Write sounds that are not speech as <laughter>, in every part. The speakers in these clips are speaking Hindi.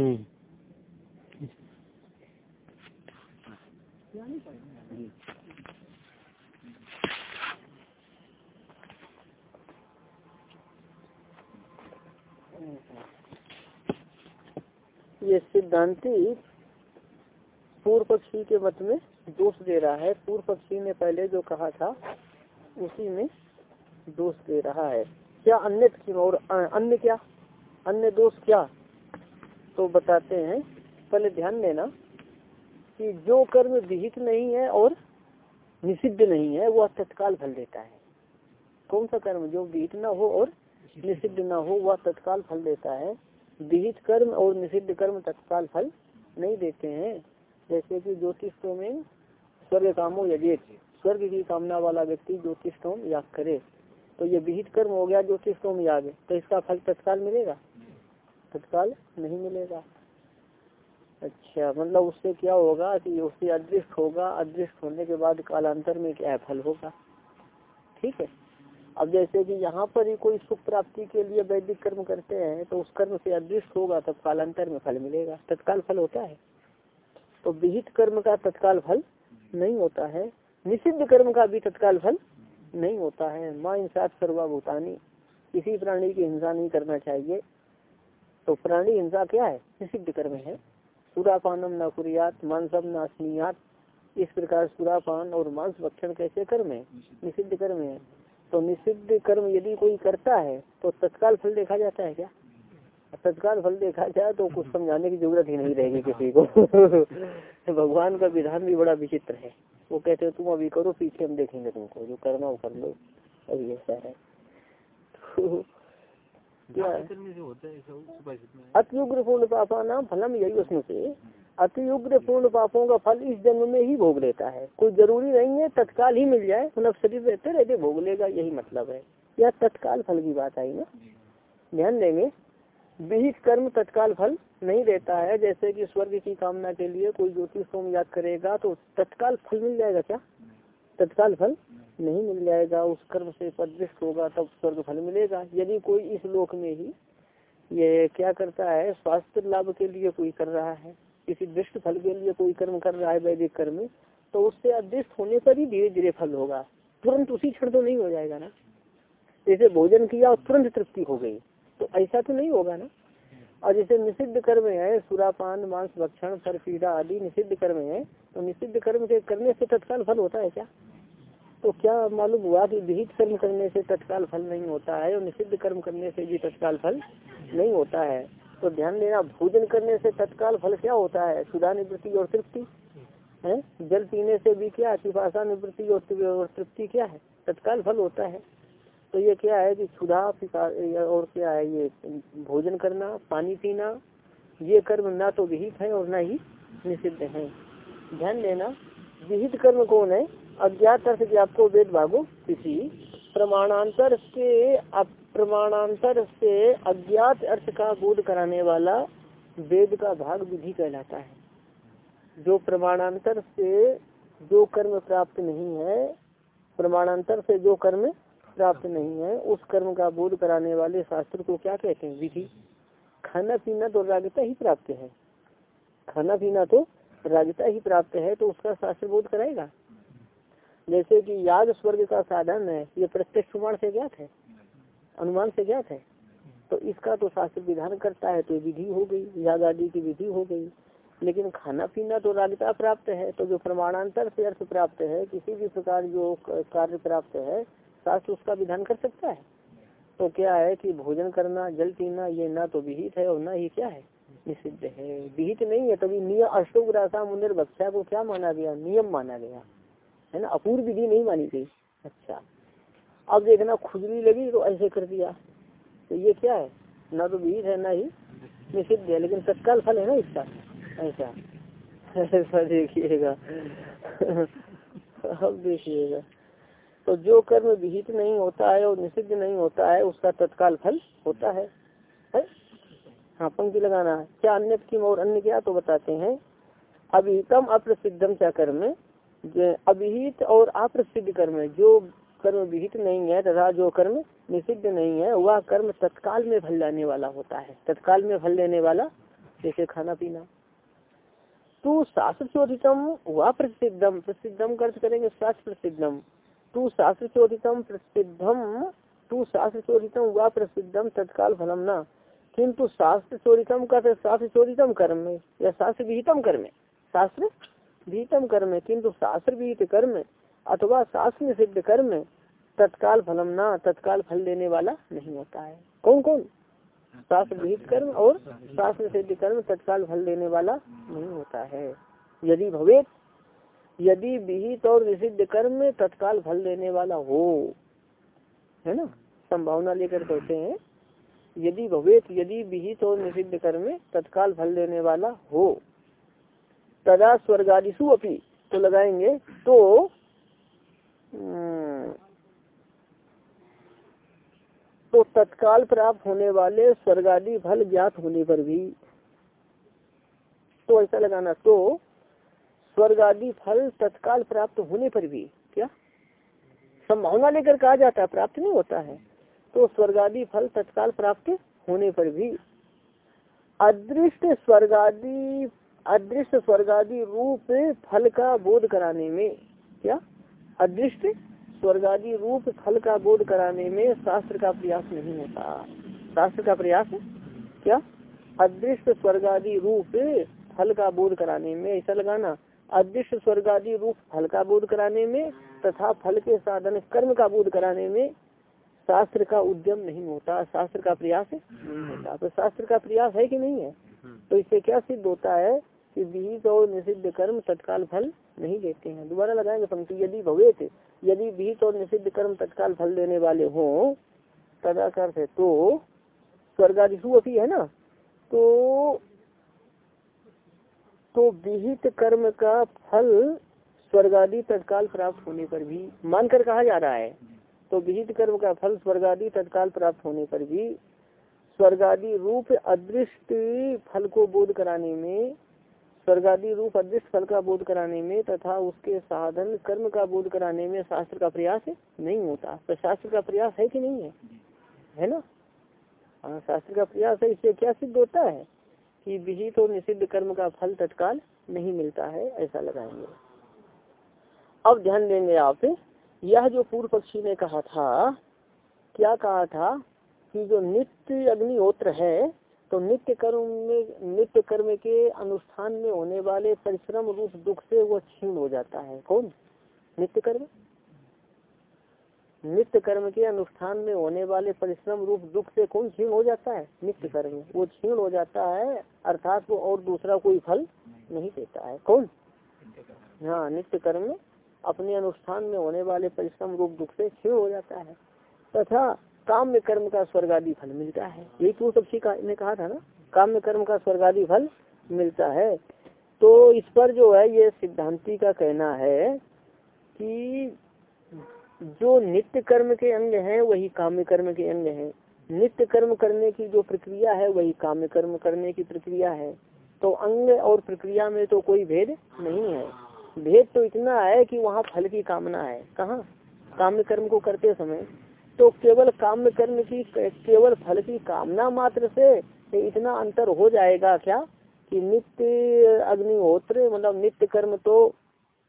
हम्म। ये सिद्धांति पूर्व पक्षी के मत में दोष दे रहा है। पूर्व पक्षी ने पहले जो कहा था, उसी में दोष दे रहा है। क्या अन्य और अन्य क्या? अन्य दोष क्या? तो बताते हैं, पहले ध्यान देना कि जो कर्म विहित नहीं है और निषिद्ध नहीं है, वह तत्काल फल देता है। कौन सा कर्म? जो विहित न हो और निषिद्ध न हो, वह तत्काल फल देता है। विहित कर्म और निषिद्ध कर्म तत्काल फल नहीं देते हैं। जैसे कि ज्योतिष में स्वर्ग कामो यदि स्वर्ग की कामना वाला व्यक्ति ज्योतिषोम याग करे। तो ये विहित कर्म हो गया ज्योतिषोम याग तो इसका फल तत्काल मिलेगा? तत्काल नहीं मिलेगा। अच्छा मतलब उससे क्या होगा कि उससे अदृष्ट होगा, अदृष्ट होने के बाद कालांतर में क्या फल होगा? ठीक है? अब जैसे कि यहाँ पर ही कोई सुख प्राप्ति के लिए वैदिक कर्म करते हैं तो उस कर्म से अदृष्ट होगा, तब कालांतर में फल मिलेगा। तत्काल फल होता है। तो विहित कर्म का तत्काल फल नहीं होता है। निषिद्ध कर्म का भी तत्काल फल नहीं होता है। माँ इंसात सर्वाभूतानी। किसी प्राणी की हिंसा नहीं करना चाहिए। तो प्राणी हिंसा क्या है? निषिद्ध कर्म है। सुरापानम न कुरियात, मांसम न स्नियात। इस प्रकार सुरापान और मांस भक्षण कैसे कर्म है? निषिद्ध कर्म है। तो निषिद्ध कर्म यदि कोई करता है तो तत्काल फल देखा जाता है क्या? तत्काल फल देखा जाए तो कुछ समझाने की ज़रूरत ही नहीं रहेगी किसी को। <laughs> भगवान का विधान भी बड़ा विचित्र है। वो कहते हैं, तुम अभी करो, पीछे हम देखेंगे तुमको। जो करना वो कर लो। अभी ऐसा है। <laughs> तो क्या अत्युग्र पूर्ण पापा नाम फलम यही उसमें से। अतियुग्र पूर्ण पापों का फल इस जन्म में ही भोग लेता है। कोई ज़रूरी नहीं है तत्काल ही मिल जाए। मतलब शरीर रहते रहते भोग लेगा यही मतलब है। यह तत्काल फल की बात आई ना? ध्यान देंगे। विहित कर्म तत्काल फल नहीं देता है। जैसे कि स्वर्ग की कामना के लिए कोई ज्योतिष सोम याद करेगा तो तत्काल फल मिल जाएगा क्या? तत्काल फल नहीं मिल जाएगा, उस कर्म से पदृष्ट होगा, तब स्वर्ग फल मिलेगा। यदि कोई इस लोक में ही ये क्या करता है, स्वास्थ्य लाभ के लिए कोई कर रहा है, किसी दृष्ट फल के लिए कोई कर्म कर रहा है वैदिक कर्म तो उससे अदृष्ट होने पर ही धीरे धीरे फल होगा। तुरंत उसी क्षण तो नहीं हो जाएगा ना। जैसे भोजन किया और तुरंत तृप्ति हो गई तो ऐसा तो नहीं होगा ना। और जैसे निषिद्ध कर्म है, सुरापान, मांस, भक्षण फर पीड़ा आदि निषिद्ध कर्म है तो निषिद्ध कर्म के करने से तत्काल फल होता है क्या? तो क्या मालूम हुआ कि विहित कर्म करने से तत्काल फल नहीं होता है और निषिद्ध कर्म करने से भी तत्काल फल नहीं होता है? तो ध्यान देना, भोजन करने से तत्काल फल क्या होता है? सुधा निवृत्ति और तृप्ति? है? जल पीने से भी क्या? पिपाशा निवृत्ति और तृप्ति क्या है? तत्काल फल होता है। तो ये क्या है कि सुधा और क्या है ये? भोजन करना, पानी पीना, ये कर्म ना तो विहित है और ना ही निषिद्ध है। ध्यान देना, विहित कर्म कौन है? अज्ञात अर्थ की आपको वेद भागो किसी प्रमाणांतर से प्रमाणांतर से अज्ञात अर्थ का बोध कराने वाला वेद का भाग विधि कहलाता है। जो प्रमाणांतर से जो कर्म प्राप्त नहीं है, प्रमाणांतर से जो कर्म प्राप्त नहीं है, उस कर्म का बोध कराने वाले शास्त्र को क्या कहते हैं? विधि। खाना पीना तो रागता ही प्राप्त है। खाना पीना तो रागता ही प्राप्त है तो उसका शास्त्र बोध कराएगा? जैसे कि याग स्वर्ग का साधन है, ये प्रत्यक्ष प्रमाण से ज्ञात है, अनुमान से ज्ञात है। तो इसका तो शास्त्र विधान करता है तो विधि हो गई याग आदि की विधि हो गई। लेकिन खाना पीना तो रागता प्राप्त है तो जो प्रमाणांतर से अर्थ प्राप्त है, किसी भी प्रकार जो कार्य प्राप्त है, शास्त्र उसका विधान कर सकता है। तो क्या है कि भोजन करना, जल पीना, ये ना तो विहित है और ना ही क्या है? निषिद्ध है। विहित नहीं है, तभी नियम अशोक राशा मुंदर भक्षा को क्या माना गया? नियम माना गया। है ना? अपूर्व विधि नहीं मानी गई। अच्छा। अब देखना खुजली लगी तो ऐसे कर दिया। तो ये क्या है? ना तो विहित है ना ही निषिद्ध है लेकिन तत्काल फल है ना इसका? ऐसा। ऐसा देखिएगा। अब देखिएगा। तो जो कर्म विहित नहीं होता है और निषिद्ध नहीं होता है उसका तत्काल फल होता है, है? हाँ पंक्ति लगाना। क्या अन्य की और अन्य क्या तो बताते हैं? अभिहितम अप्रसिद्धम क्या कर्म। अभिहित और अप्रसिद्ध कर्म जो कर्म विहित नहीं है तथा जो कर्म निषिद्ध नहीं है, वह कर्म तत्काल में फल लाने वाला होता है। तत्काल में फल लेने वाला, जैसे खाना पीना। तू शास्त्र चोदितम व प्रसिद्धम प्रसिद्धम अर्थ करेंगे शास्त्र प्रसिद्धम तू शास्त्र चोदितम प्रसिद्धम। तू शास्त्र चोदितम व प्रसिद्धम, तत्काल फलम ना। किंतु शास्त्र चोरितम का शास्त्र चोरितम कर्म या शास्त्र विहितम कर्म शास्त्र विहितम कर्म है, किंतु शास्त्र विहित कर्म अथवा शास्त्र सिद्ध कर्म तत्काल फलम ना, तत्काल फल देने वाला नहीं होता है। कौन कौन शास्त्र विहित कर्म और शास्त्र सिद्ध कर्म तत्काल फल देने वाला नहीं होता है। यदि भवे यदि विहित और निषिद्ध कर्म में तत्काल फल देने वाला हो, है ना? संभावना लेकर कहते हैं, यदि भवेत, यदि विहित और निषिद्ध कर्म तत्काल फल देने वाला हो तदा स्वर्गादिशु अपनी तो लगाएँगे तो तो तत्काल प्राप्त होने वाले स्वर्गादि फल ज्ञात होने पर भी तो ऐसा लगाना तो स्वर्गादि फल तत्काल प्राप्त होने पर भी, क्या? संभावना लेकर कहा जाता है, प्राप्त नहीं होता है तो स्वर्गादि फल तत्काल प्राप्त होने पर भी, अदृष्ट स्वर्गादि अदृष्ट स्वर्गादि रूप फल का बोध कराने में क्या? अदृष्ट स्वर्गादि रूप फल का बोध कराने में शास्त्र का प्रयास नहीं होता। शास्त्र का प्रयास क्या? अदृष्ट स्वर्गादि रूप फल का बोध कराने में ऐसा लगाना। अदृश्य स्वर्गादि रूप फल का बोध कराने में तथा फल के साधन कर्म का बोध कराने में शास्त्र का उद्यम नहीं होता। शास्त्र का प्रयास नहीं होता। तो शास्त्र का प्रयास है कि नहीं है? तो इससे क्या सिद्ध होता है? विहित और निषिद्ध कर्म तत्काल फल नहीं देते हैं। दोबारा लगाएँगे पंक्ति, यदि भवेत यदि विहित और निषिद्ध कर्म तत्काल फल देने वाले हो तदाकर से तो स्वर्गादिशु अभी है ना? तो तो विहित कर्म का फल स्वर्गादि तत्काल प्राप्त होने पर भी, मानकर कहा जा रहा है तो विहित कर्म का फल स्वर्गादि तत्काल प्राप्त होने पर भी, स्वर्गादि रूप अदृष्ट फल को बोध कराने में स्वर्गादि रूप अदृष्ट फल का बोध कराने में तथा उसके साधन, कर्म का बोध कराने में शास्त्र का प्रयास नहीं होता। तो शास्त्र का प्रयास है कि नहीं है? है ना? हाँ शास्त्र का प्रयास है, इससे क्या सिद्ध होता है? कि विहित और निषिद्ध कर्म का फल तत्काल नहीं मिलता है, ऐसा लगाएँगे। अब ध्यान देंगे आप, यह जो पूर्व पक्षी ने कहा था, क्या कहा था कि जो नित्य अग्निहोत्र है तो नित्य कर्म में, नित्य कर्म के अनुष्ठान में होने वाले परिश्रम रूप दुख से वो क्षीण हो जाता है। कौन? नित्य कर्म? नित्य कर्म के अनुष्ठान में होने वाले परिश्रम रूप दुख से कौन क्षीण हो जाता है? नित्य कर्म। वो क्षीण हो जाता है, अर्थात वो और दूसरा कोई फल नहीं देता है। कौन? हाँ नित्य कर्म। अपने अनुष्ठान में होने वाले परिश्रम रूप दुख से क्षीण हो जाता है। तथा काम्य कर्म का स्वर्गादि फल मिलता है। यही पूर्व पक्षी ने कहा था ना? काम्य कर्म का स्वर्गादि फल मिलता है। तो इस पर जो है, ये सिद्धांति का कहना है कि जो नित्य कर्म के अंग हैं, वही काम्य कर्म के अंग हैं। नित्य कर्म करने की जो प्रक्रिया है, वही काम्य कर्म करने की प्रक्रिया है। तो अंग और प्रक्रिया में तो कोई भेद नहीं है। भेद तो इतना है कि वहाँ फल की कामना है। कहाँ? काम्य कर्म को करते समय। तो केवल काम कर्म की, केवल फल की कामना मात्र से इतना अंतर हो जाएगा क्या? कि नित्य अग्निहोत्र मतलब नित्य कर्म तो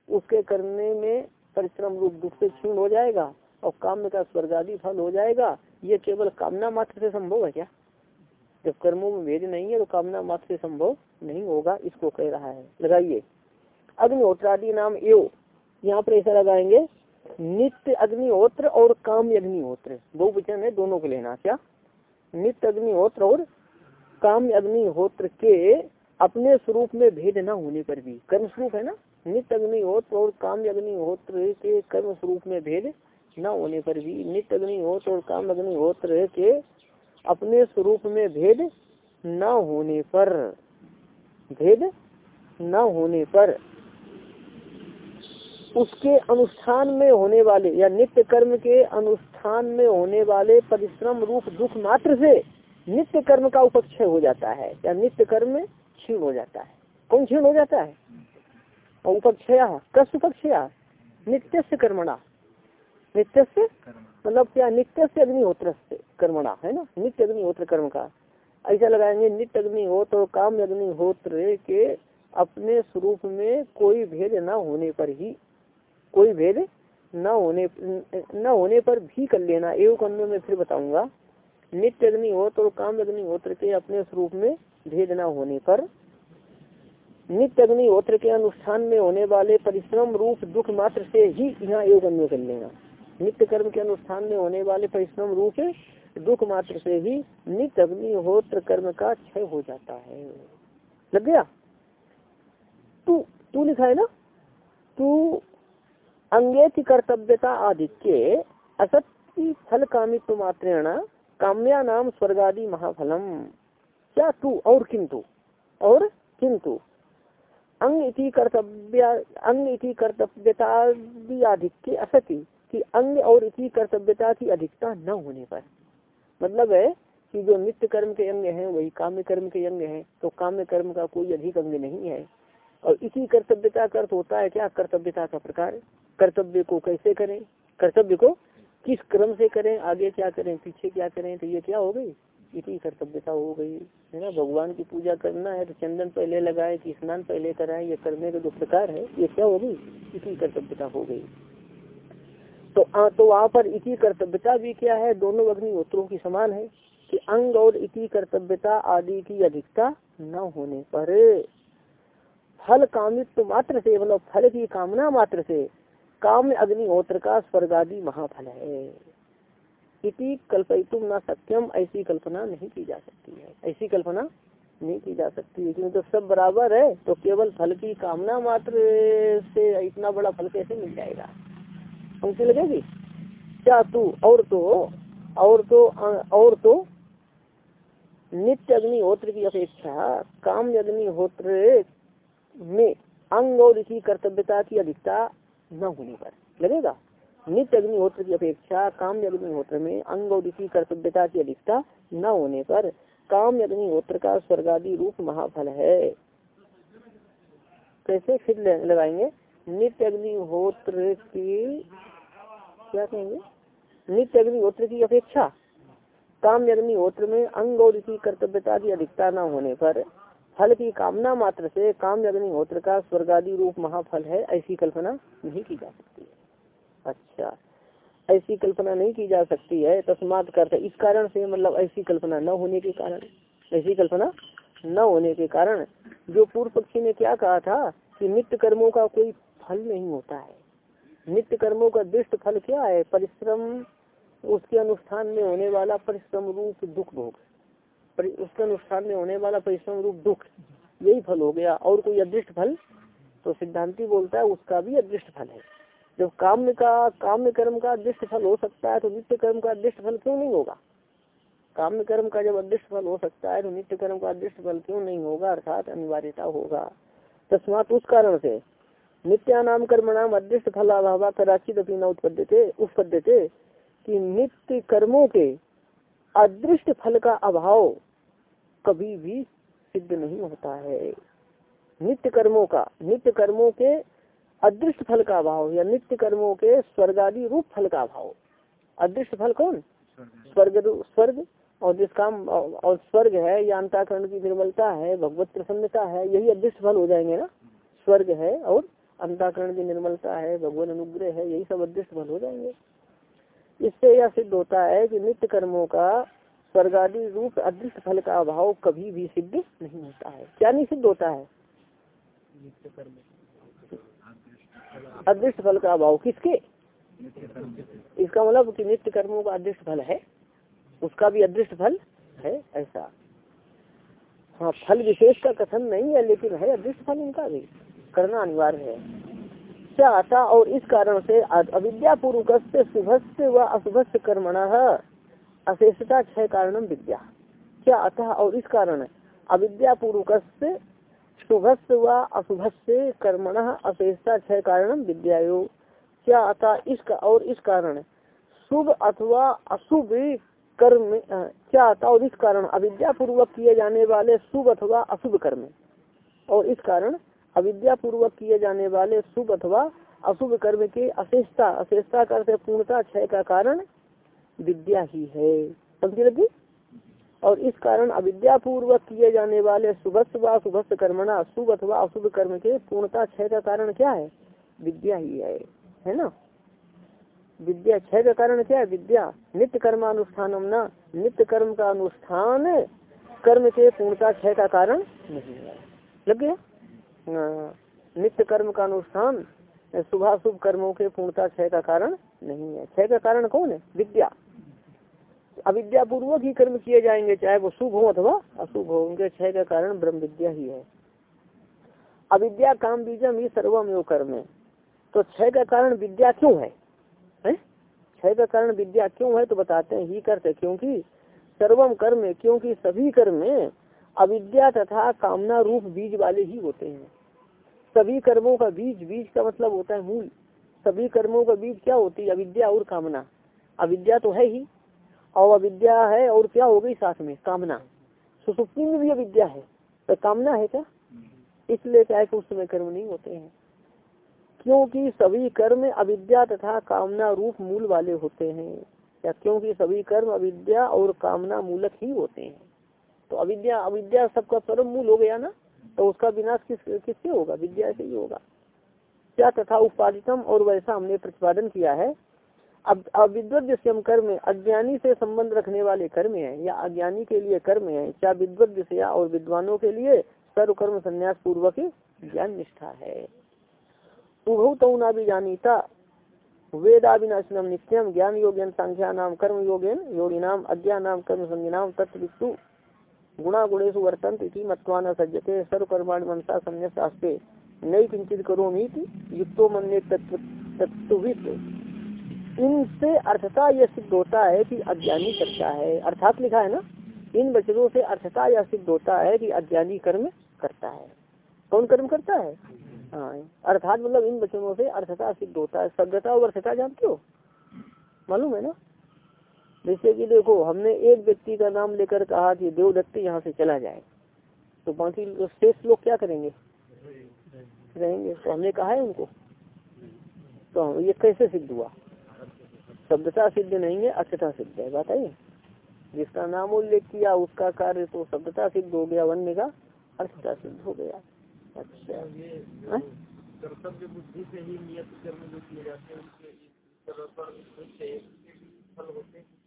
उसके करने में परिश्रम रूप, दुख से क्षीण हो जाएगा और काम्य का स्वर्गादि फल हो जाएगा। ये केवल कामना मात्र से संभव है क्या? जब कर्मों में भेद नहीं है तो कामना मात्र से संभव नहीं होगा, इसको कह रहा है। लगाइए। अग्निहोत्रादि नाम एव। यहाँ पर ऐसा लगाएँगे। नित्य अग्निहोत्र और काम अग्निहोत्र बहुवचन है दोनों को लेना, क्या? नित्य अग्निहोत्र और काम अग्निहोत्र के अपने स्वरूप में भेद न होने पर भी। कर्म स्वरूप है ना? नित्य अग्निहोत्र और काम अग्निहोत्र के कर्म स्वरूप में भेद न होने पर भी नित्य अग्निहोत्र और काम अग्निहोत्र के अपने स्वरूप में भेद न होने पर। भेद न होने पर। उसके अनुष्ठान में होने वाले, या नित्य कर्म के अनुष्ठान में होने वाले परिश्रम रूप दुख मात्र से नित्य कर्म का उपक्षय हो जाता है, या नित्य कर्म क्षीण हो जाता है। कौन क्षीण हो जाता है? और उपक्षया कस उपक्षया नित्य से कर्मणा। नित्य से मतलब क्या? नित्य से अग्निहोत्र से कर्मणा, है ना? नित्य अग्निहोत्र कर्म का। ऐसा लगाएँगे, नित्य अग्निहोत्र और काम अग्निहोत्र के अपने स्वरूप में कोई भेद न होने पर ही कोई भेद न होने न होने पर भी कर लेना। एवं अन्य में फिर बताऊँगा। नित्य अग्निहोत्र और काम अग्निहोत्र के अपने स्वरूप में भेद न होने पर। नित्य अग्निहोत्र के अनुष्ठान में होने वाले परिश्रम रूप दुख मात्र से ही यहाँ योग अन्य कर लेना। नित्य कर्म के अनुष्ठान में होने वाले परिश्रम रूप दुख मात्र से ही नित्य अग्निहोत्र कर्म का क्षय हो जाता है। लग गया? तू तू लिखा है ना? तू अंगेति कर्तव्यता आदित्य असत्य फल कामित्व मात्रेण काम्या नाम स्वर्गादि महाफलम। क्या तू? और किंतु? और किंतु? अंग इति कर्तव्य अंग इति कर्तव्यता भी आधिक्य असति कि अंग और इति कर्तव्यता की अधिकता न होने पर। मतलब है कि जो नित्य कर्म के अंग हैं, वही काम्य कर्म के अंग हैं तो काम्य कर्म का कोई अधिक अंग नहीं है। और इसी कर्तव्यता का अर्थ होता है क्या? कर्तव्यता का प्रकार कर्तव्य को कैसे करें? कर्तव्य को किस क्रम से करें? आगे क्या करें? पीछे क्या करें? तो ये क्या हो गई? इसी कर्तव्यता हो गई। है ना? भगवान की पूजा करना है तो चंदन पहले लगाए कि स्नान पहले कराए ये करने का जो प्रकार है। ये क्या हो गई? इसी कर्तव्यता हो गई। तो आ, तो वहाँ पर इसी कर्तव्यता भी क्या है? दोनों अग्निहोत्रों की समान है कि अंग और इसी कर्तव्यता आदि की अधिकता न होने पर फल कामित्व मात्र से मतलब फल की कामना मात्र से, काम अग्निहोत्र का स्वर्गादि महाफल है। इति कल्पितुम न सक्यम ऐसी कल्पना नहीं की जा सकती है। ऐसी कल्पना नहीं की जा सकती है, क्योंकि तो सब बराबर है तो केवल फल की कामना मात्र से इतना बड़ा फल कैसे मिल जाएगा? पंक्ति लगेगी? क्या तू और तो और तो और तो नित्य अग्निहोत्र की अपेक्षा, काम अग्निहोत्र में अंग और इसी कर्तव्यता की अधिकता न होने पर। लगेगा? नित्य अग्निहोत्र की अपेक्षा काम अग्निहोत्र में अंग और इसी कर्तव्यता की अधिकता न होने पर काम अग्निहोत्र का स्वर्गादि रूप महाफल है। कैसे फिर लगाएँगे? नित्य अग्निहोत्र की, क्या कहेंगे? नित्य अग्निहोत्र की अपेक्षा काम अग्निहोत्र में अंग और इसी कर्तव्यता की अधिकता न होने पर फल की कामना मात्र से काम अग्निहोत्र का स्वर्गादि रूप महाफल है, ऐसी कल्पना नहीं की जा सकती है। अच्छा ऐसी कल्पना नहीं की जा सकती है, तस्मात करते, इस कारण से मतलब ऐसी कल्पना न होने के कारण, ऐसी कल्पना न होने के कारण, जो पूर्व पक्षी ने क्या कहा था कि नित्य कर्मों का कोई फल नहीं होता है। नित्य कर्मों का दृष्ट फल क्या है? परिश्रम, उसके अनुष्ठान में होने वाला परिश्रम रूप दुख भोग। उसके अनुष्ठान में होने वाला परिश्रम रूप दुख, यही फल हो गया। और कोई अदृष्ट फल? तो सिद्धांति बोलता है, उसका भी अदृष्ट फल है। जब काम्य का काम्य कर्म का अदृष्ट फल हो सकता है तो नित्य कर्म का अदृष्ट फल क्यों नहीं होगा? काम्य कर्म का जब अदृष्ट फल हो सकता है तो नित्य कर्म का अदृष्ट फल क्यों नहीं होगा? अर्थात अनिवार्यता होगा। तस्मात उस कारण से नित्यानाम कर्मणाम अदृष्ट फल अभाव कदाचित अपनी न उत्पद्यते उत्पद्यते कि नित्य कर्मों के अदृष्ट फल का अभाव कभी भी सिद्ध नहीं होता है। नित्य कर्मों का नित्य कर्मों के अदृष्ट फल का अभाव या नित्य कर्मों के स्वर्गादि रूप फल का अभाव। अदृष्ट फल कौन? स्वर्ग स्वर्ग। और जिसका और स्वर्ग है या अंताकरण की निर्मलता है, भगवत प्रसन्नता है, यही अदृष्ट फल हो जाएँगे ना? स्वर्ग है और अंताकरण की निर्मलता है, भगवान अनुग्रह है, यही सब अदृष्ट फल हो जाएँगे। इससे यह सिद्ध होता है कि नित्य कर्मों का स्वर्गादि रूप अदृष्ट फल का अभाव कभी भी सिद्ध नहीं होता है। क्या नहीं सिद्ध होता है? अदृष्ट फल का अभाव किसके? इसका मतलब कि नित्य कर्मों का अदृष्ट फल है। उसका भी अदृष्ट फल है ऐसा। हाँ फल विशेष का कथन नहीं है, लेकिन है अदृष्ट फल उनका भी। करना अनिवार्य है। क्या आता और इस कारण से अविद्या पूर्वक शुभस्य व अशुभस्य कर्मण अशेषता क्षय कारणम विद्या। क्या अतः और इस कारण अविद्या पूर्वक शुभस्य व अशुभस्य कर्मण अशेषता क्षय कारणम विद्यायो। क्या अतः इसका और इस कारण शुभ अथवा अशुभ कर्म क्या आता और इस कारण अविद्या पूर्वक किए जाने वाले शुभ अथवा अशुभ कर्म। और इस कारण अविद्या पूर्वक किए जाने वाले शुभ अथवा अशुभ कर्म के अशेषता अशेषता कर पूर्णता, क्षय का कारण विद्या ही है। समझी लगी और इस कारण अविद्या पूर्वक किए जाने वाले शुभस्व व शुभस्व कर्मणा, शुभ अथवा अशुभ कर्म के पूर्णता, क्षय का कारण क्या है? विद्या ही है। है ना? विद्या, क्षय का कारण क्या है? विद्या। नित्य कर्मानुष्ठान न। नित्य कर्म का अनुष्ठान कर्म के पूर्णता, क्षय का कारण नहीं है। लग गया? नित्य कर्म का अनुष्ठान, शुभाशुभ कर्मों के पूर्णता क्षय का कारण नहीं है। क्षय का कारण कौन है? विद्या। अविद्या पूर्वक ही कर्म किए जाएँगे, चाहे वो शुभ हो अथवा अशुभ हो, उनके क्षय का कारण ब्रह्म विद्या ही है। अविद्या काम बीजम ही सर्वम कर्म है। तो क्षय का कारण विद्या क्यों है? क्षय का कारण विद्या क्यों है तो बताते हैं ही करते, क्योंकि सर्वम कर्म क्योंकि सभी कर्म अविद्या तथा कामना रूप बीज वाले ही होते हैं। सभी कर्मों का बीज बीज का मतलब होता है मूल। सभी कर्मों का बीज क्या होती है? अविद्या और कामना। अविद्या तो है ही। और अविद्या है और क्या हो गई साथ में? कामना। सुसुप्ति में भी अविद्या है। तो कामना है क्या? इसलिए क्या है कि उस समय कर्म नहीं होते हैं। क्योंकि सभी कर्म अविद्या तथा कामना रूप मूल वाले होते हैं। या क्योंकि सभी कर्म अविद्या और कामना मूलक ही होते हैं। तो अविद्या अविद्या सबका परम मूल हो गया ना? तो उसका विनाश किस, किससे होगा? विद्या से ही होगा। क्या तथा उपादितम और वैसा हमने प्रतिपादन किया है? अब अविद्वत कर्म अज्ञानी से संबंध रखने वाले कर्म है या अज्ञानी के लिए कर्म है, क्या विद्वत विषया और विद्वानों के लिए सर्व कर्म संन्यास पूर्वक ज्ञान निष्ठा है? उभौ वेदाविनाशनम नित्यम ज्ञान योगन संख्या नाम कर्म योगेन योगी नाम अज्ञा नाम कर्म संज्ञाम तत्व गुणा गुणेश वर्तन इति मत्वान सज्जते। सर्व कर्माण मनसा संन्यास आस्ते नई किंचित करो युक्तो मन तत्व इनसे अर्थता यह सिद्ध होता है कि अज्ञानी करता है। अर्थात लिखा है ना? इन वचनों से अर्थता यह सिद्ध होता है कि अज्ञानी कर्म करता है। कौन कर्म करता है? हाँ। अर्थात मतलब इन वचनों से अर्थता सिद्ध होता है। सभ्यता और अर्थता जानते हो? मालूम है ना? जैसे कि देखो, हमने एक व्यक्ति का नाम लेकर कहा कि देवदत्त यहाँ से चला जाए। तो बाकी शेष लोग क्या करेंगे? रहेंगे। तो हमने कहा है उनको। तो ये कैसे सिद्ध हुआ? शब्दता सिद्ध नहीं है अर्थता सिद्ध है। बात जिसका नाम उल्लेख किया, उसका कार्य तो शब्दता सिद्ध हो गया, वन्य का अर्थता सिद्ध हो गया। अच्छा। हाँ? कर्तव्य बुद्धि से ही नियत कर्म जो किए जाते हैं हाँ।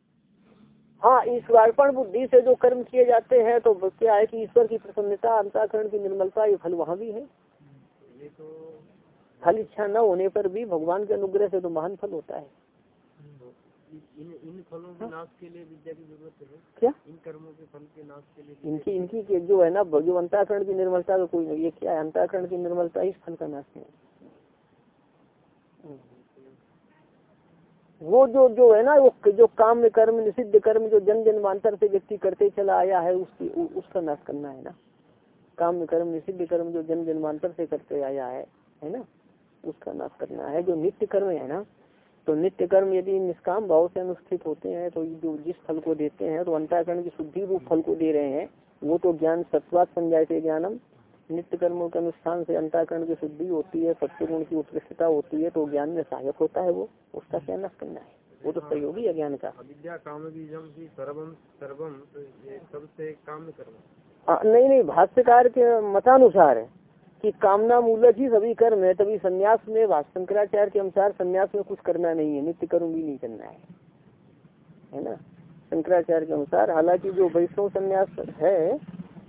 ईश्वरपण बुद्धि से जो कर्म किए जाते हैं तो क्या है कि ईश्वर की प्रसन्नता अंताकरण की निर्मलता ये फल वहाँ भी है। तो फल इच्छा न होने पर भी भगवान के अनुग्रह से तो महान फल होता है। इन इन फलों के नाश के लिए विद्या की ज़रूरत है। क्या? इन कर्मों के फल के नाश के लिए इनकी इनकी के जो है ना जो अंताकरण की निर्मलता का कोई नहीं ये क्या है? अंताकरण की निर्मलता इस फल का नाश नहीं वो जो जो है ना, वो जो काम कर्म निषिद्ध कर्म जो जन जन्मांतर से व्यक्ति करते चला आया है, उसकी उसका नाश करना है ना। काम कर्म निषिद्ध कर्म जो जन जन्मांतर से करते आया है है ना, उसका नाश करना है। जो नित्य कर्म है ना तो नित्य कर्म यदि निष्काम भाव से अनुष्ठित होते हैं तो जो जिस फल को देते हैं तो अंताकरण की शुद्धि रूप फल को दे रहे हैं, वो तो ज्ञान सत्वात संजायते ज्ञानम नित्य कर्मों के अनुष्ठान से अंताकरण की शुद्धि होती है सत्य गुण की उत्कृष्टता होती है तो ज्ञान में सहायक होता है वो। उसका क्या नष्ट करना है? वो तो सहयोगी है ज्ञान का। विद्या काम सर्वम सर्वम सबसे काम कर्म नहीं नहीं भाष्यकार के मतानुसार है कि कामना मूलक ही सभी कर्म है तभी संन्यास में शंकराचार्य के अनुसार संन्यास में कुछ करना नहीं है नित्य कर्म भी नहीं करना है। है ना? शंकराचार्य के अनुसार हालाँकि जो वैष्णव संन्यास है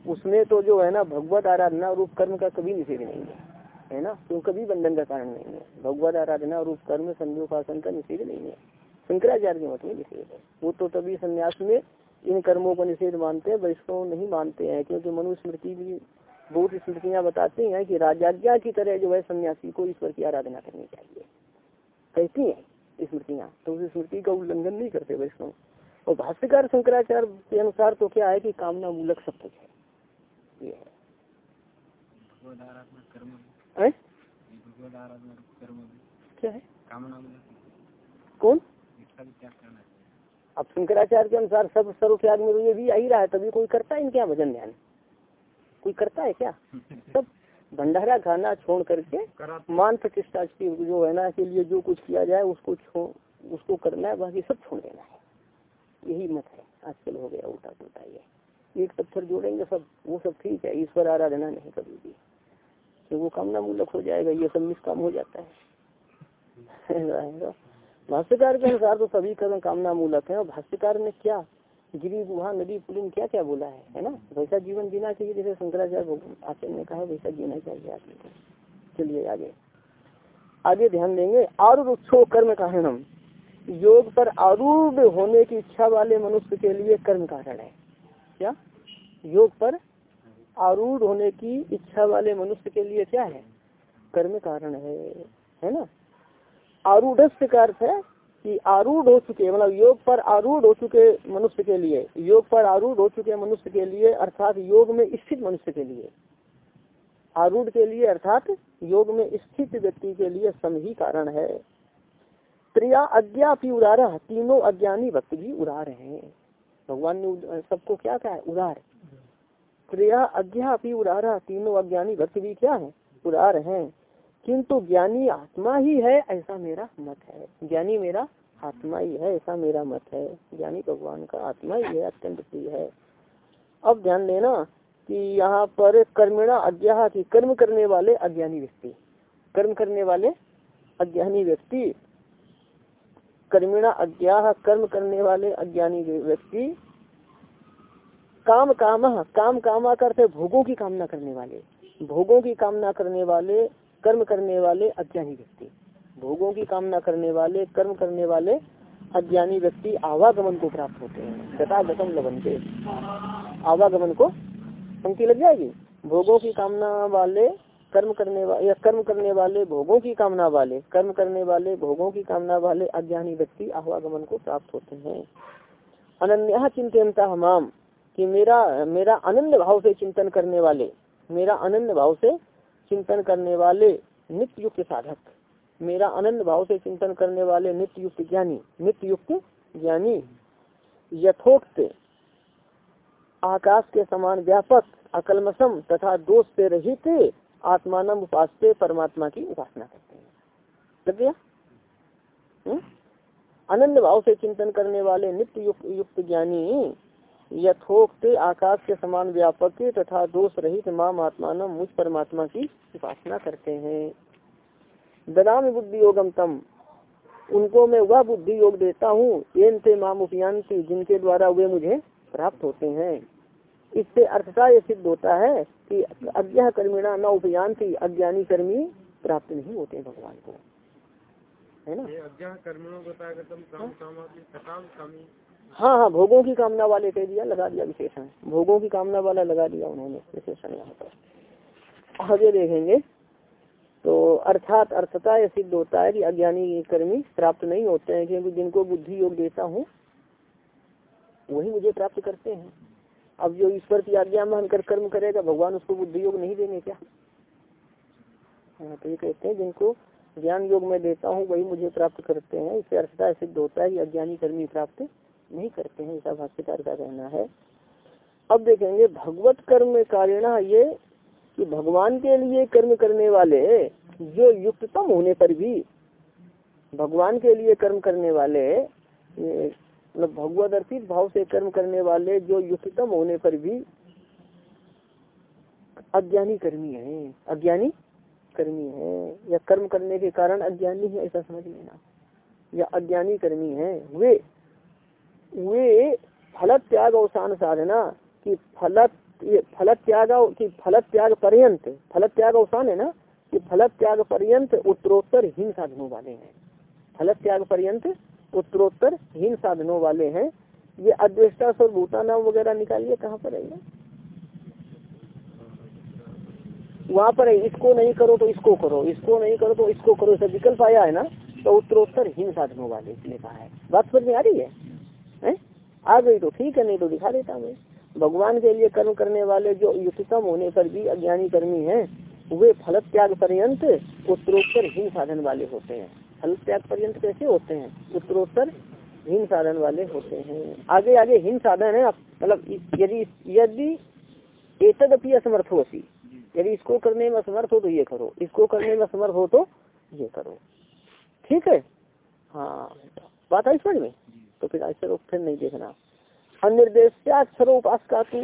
उसमें तो जो है ना, भगवत आराधना रूप कर्म का कभी निषेध नहीं है है ना? तो कभी बंधन का कारण नहीं है। भगवत आराधना रूप कर्म, संध्योपासन का निषेध नहीं है। शंकराचार्य के मत में निषेध है। वो तो तभी संन्यास में इन कर्मों का निषेध मानते हैं वैष्णव नहीं मानते हैं, क्योंकि मनुस्मृति भी, बहुत स्मृतियाँ बताती हैं कि राजाज्ञा की तरह जो है सन्यासी को ईश्वर की आराधना करनी चाहिए। कहती हैं स्मृतियाँ तो उस स्मृति का उल्लंघन नहीं करते वैष्णव और भाष्यकार शंकराचार्य के अनुसार तो क्या है कि कामना मूलक सब कुछ है। है? क्या है? कौन? अब शंकराचार्य के अनुसार सब सर्व त्याग में ये भी आई रहा है, तभी कोई करता है इनके यहाँ भजन ध्यान? कोई करता है क्या? सब भंडारा खाना छोड़ करके मान प्रतिष्ठा जो है ना के लिए जो कुछ किया जाए, उसको उसको करना है, बाकी सब छोड़ देना है। यही मत है। आजकल हो गया उल्टा पुलटा ये। एक पत्थर जोड़ेंगे सब, वो सब ठीक है, ईश्वर आराधना नहीं कभी भी तो वो कामना मूलक हो जाएगा, ये सब निष्काम हो जाता है। भाष्यकार के अनुसार तो सभी कर्म कामना मूलक है, और भाष्यकार ने क्या, गिरी गुहा, नदी, पुलिन क्या क्या बोला है है ना? वैसा जीवन जीना चाहिए, जैसे शंकराचार्य आचार्य ने कहा, वैसा जीना चाहिए आदमी को। चलिए आगे। आगे ध्यान देंगे आरूढ़ कर्म कारणम। योग पर आरूढ़ होने की इच्छा वाले मनुष्य के लिए कर्म कारण है। क्या? योग पर आरूढ़ होने की इच्छा वाले मनुष्य के लिए क्या है? कर्म कारण है है ना? आरूढ़ का अर्थ है कि आरूढ़ हो चुके मतलब योग पर आरूढ़ हो चुके मनुष्य के लिए, योग पर आरूढ़ हो चुके मनुष्य के लिए, अर्थात योग में स्थित मनुष्य के लिए। आरूढ़ के लिए अर्थात योग में स्थित व्यक्ति के लिए सम ही कारण है। प्रिया अज्ञा भी उदार, तीनों अज्ञानी भक्त भी उदार हैं। भगवान ने सबको क्या कहा उदार। प्रिया अज्ञा भी उदार, तीनों अज्ञानी भक्त भी क्या है? उदार है। किंतु ज्ञानी आत्मा ही है, ऐसा मेरा मत है। ज्ञानी मेरा आत्मा ही है, ऐसा मेरा मत है। ज्ञानी भगवान का आत्मा ही है, अत्यंत प्रिय है। अब ध्यान देना कि यहाँ पर कर्मिणा अज्ञा की कर्म करने वाले अज्ञानी व्यक्ति। कर्म करने वाले अज्ञानी व्यक्ति कर्मिणा अज्ञा, कर्म करने वाले अज्ञानी व्यक्ति काम काम काम कामा करते भोगों की कामना करने वाले। भोगों की कामना करने वाले, कर्म करने वाले अज्ञानी व्यक्ति। भोगों की कामना करने वाले, कर्म करने वाले अज्ञानी व्यक्ति आवागमन को प्राप्त होते हैं। गतागतम लवनते आवागमन को पंक्ति लग जाएगी। भोगों की कामना वाले कर्म करने वाले या कर्म करने वाले भोगों की कामना वाले, कर्म करने वाले भोगों की कामना वाले अज्ञानी व्यक्ति आवागमन को प्राप्त होते हैं। अनन्या चिंतनता हमाम, कि मेरा मेरा अनन्य भाव से चिंतन करने वाले, मेरा अनन्य भाव से चिंतन करने वाले नित्य युक्त साधक, मेरा आनंद भाव से चिंतन करने वाले नित्य युक्त ज्ञानी नित्य युक्त ज्ञानी, यथोक्त, आकाश के समान व्यापक अकलमसम तथा दोष से रहित आत्मान उपास परमात्मा की उपासना करते हैं। लग गया? हम्म? आनंद भाव से चिंतन करने वाले नित्य युक्त युक्त ज्ञानी यथोक्त आकाश के समान व्यापक तथा दोष रहित माम आत्मान मुझ परमात्मा की उपासना करते हैं। ददाम बुद्धि योगम तम। उनको मैं वह बुद्धि योग देता हूँ एन से माम उपयांति जिनके द्वारा वे मुझे प्राप्त होते हैं। इससे अर्थता यह सिद्ध होता है कि अज्ञा कर्मिणा न उपयांति अज्ञानी कर्मी प्राप्त नहीं होते भगवान को। है ना? अज्ञा हाँ। हाँ भोगों की कामना वाले कह दिया लगा दिया विशेषण। भोगों की कामना वाला लगा दिया उन्होंने विशेषण यहाँ पर। आगे देखेंगे। तो अर्थात अर्थता यह सिद्ध होता है कि अज्ञानी कर्मी प्राप्त नहीं होते हैं क्योंकि जिनको बुद्धि योग देता हूँ वही मुझे प्राप्त करते हैं। अब जो ईश्वर की आज्ञा मानकर कर्म करेगा, भगवान उसको बुद्धि योग नहीं देंगे क्या? हाँ तो ये कहते हैं, जिनको ज्ञान योग में देता हूँ, वही मुझे प्राप्त करते हैं। इससे अर्थता सिद्ध होता है अज्ञानी कर्मी प्राप्त नहीं करते हैं, ऐसा भाष्यकार का कहना है। अब देखेंगे, भगवत कर्म कारिणा ये कि भगवान के लिए कर्म करने वाले जो युक्ततम होने पर भी, भगवान के लिए कर्म करने वाले मतलब भगवत अर्पित भाव से कर्म करने वाले जो युक्ततम होने पर भी अज्ञानी कर्मी है, अज्ञानी कर्मी है, या कर्म करने के कारण अज्ञानी है, ऐसा समझ लेना। या अज्ञानी कर्मी है, वे वे फल त्याग अवसान साधना की फल फल त्याग की फल त्याग पर्यंत फल त्याग अवसान है ना, कि फल त्याग पर्यंत उत्तरोत्तर हीन साधनों वाले हैं। फल त्याग पर्यंत उत्तरोत्तर हीन साधनों वाले हैं। ये अद्वेष्टा स्वर भूता नाम वगैरह निकालिए, कहाँ पर है वहाँ पर है इसको नहीं करो तो इसको करो, इसको नहीं करो तो इसको करो। ऐसा विकल्प आया है ना तो उत्तरोत्तर हीन साधनों वाले इसलिए कहा है। बात समझ में आ रही है? है? आ गई तो ठीक है, नहीं तो दिखा देता मैं भगवान के लिए कर्म करने वाले जो युक्तम होने पर भी अज्ञानी कर्मी हैं, वे फल त्याग पर्यंत उत्तरोत्तर हीन साधन वाले होते हैं। फल त्याग पर्यंत कैसे होते हैं? उत्तरोत्तर हीन साधन वाले होते हैं। आगे आगे हीन साधन है मतलब यदि यदि एतदपि असमर्थ हो यदि इसको करने में असमर्थ हो तो ये करो, इसको करने में असमर्थ हो तो ये करो। ठीक है? हाँ बात आई समझ में? तो फिर लोग फिर नहीं देखना। अनिर्देशाक्षर उपासका तू